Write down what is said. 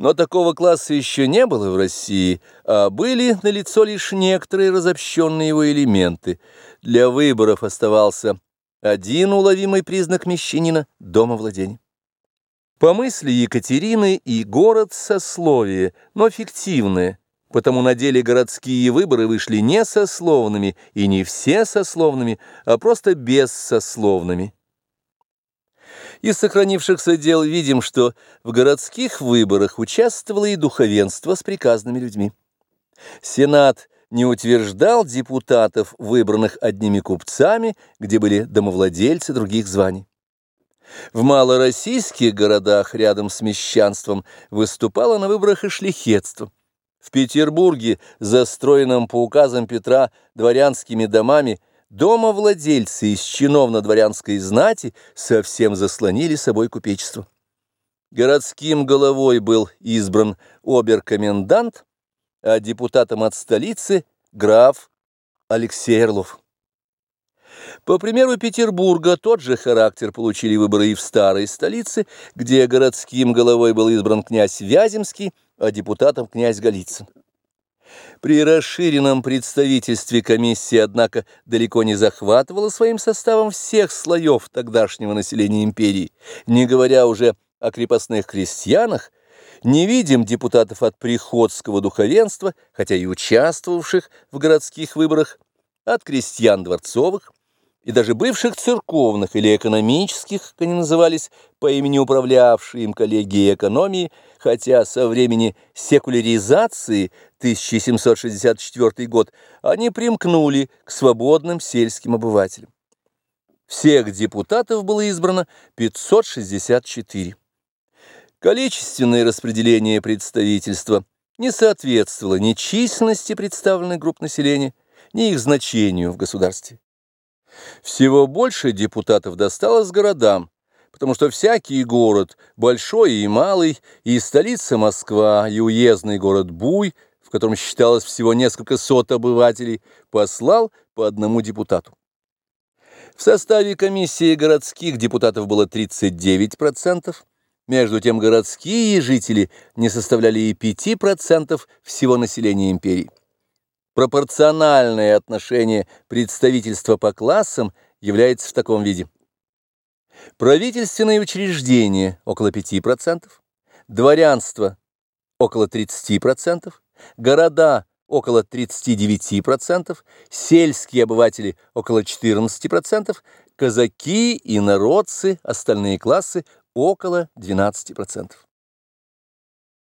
Но такого класса еще не было в России, а были налицо лишь некоторые разобщенные его элементы. Для выборов оставался один уловимый признак мещанина – домовладения. По мысли Екатерины и город сословие, но фиктивное, потому на деле городские выборы вышли не сословными и не все сословными, а просто бессословными. Из сохранившихся дел видим, что в городских выборах участвовало и духовенство с приказными людьми. Сенат не утверждал депутатов, выбранных одними купцами, где были домовладельцы других званий. В малороссийских городах рядом с мещанством выступало на выборах и шляхетство. В Петербурге, застроенном по указам Петра дворянскими домами, Домовладельцы из чиновно-дворянской знати совсем заслонили собой купечество. Городским головой был избран оберкомендант, а депутатом от столицы – граф Алексей Орлов. По примеру Петербурга тот же характер получили выборы и в старой столице, где городским головой был избран князь Вяземский, а депутатом князь Голицын. При расширенном представительстве комиссия, однако, далеко не захватывала своим составом всех слоев тогдашнего населения империи, не говоря уже о крепостных крестьянах, не видим депутатов от приходского духовенства, хотя и участвовавших в городских выборах, от крестьян дворцовых, и даже бывших церковных или экономических, как они назывались, по имени управлявшие им коллегии экономии, хотя со времени секуляризации 1764 год они примкнули к свободным сельским обывателям. Всех депутатов было избрано 564. Количественное распределение представительства не соответствовало ни численности представленных групп населения, ни их значению в государстве. Всего больше депутатов досталось городам, потому что всякий город, большой и малый, и столица Москва, и уездный город Буй, в котором считалось всего несколько сот обывателей, послал по одному депутату. В составе комиссии городских депутатов было 39%, между тем городские жители не составляли и 5% всего населения империи. Пропорциональное отношение представительства по классам является в таком виде. Правительственные учреждения – около 5%, дворянство – около 30%, города – около 39%, сельские обыватели – около 14%, казаки и народцы, остальные классы – около 12%.